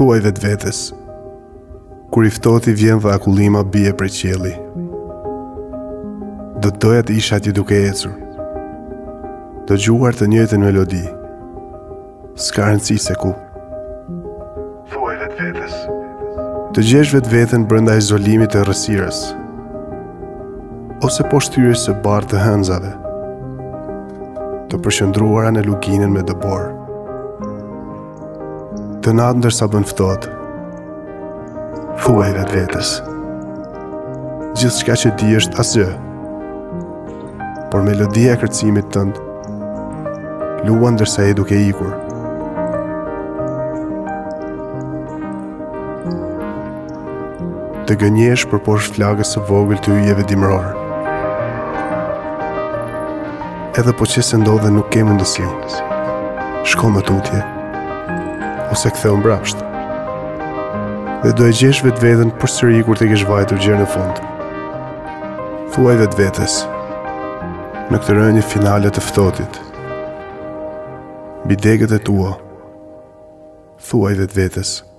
Thuaj vetëvetes, kur i ftohti vjen dhe akullima bie prej qielli. Do të doja të isha atje duke ecur. Dëgjuar të njëjtën melodi. S'ka rëndësi se ku. Thuaj vetëvetes. Të gjesh vetëveten brenda izolimit të errësirës. Ose poshtë fytyrës së bardhë të hënëzave. Të përqendruara në luginën me dëborë. Këtë natë ndërsa bën ftohtë. Thuaj vetëvetes. Gjithçka që di është asgjë. Por melodia e kërcimit tënd luan ndërsa je duke ikur. Të gënjesh përposh flakës së vogël të yjeve dimrorë edhe po qe se ndodhe nuk ke mundësi. Shko më tutje. ose kthehu mbrapsht. Dhe do e gjesh vetëveten përsëri kur të kesh vajtur gjer në fund. Thuaj vetëvetes, në këtë rënie finale të të ftohtit, mbi degët e tua, thuaj vetëvetes.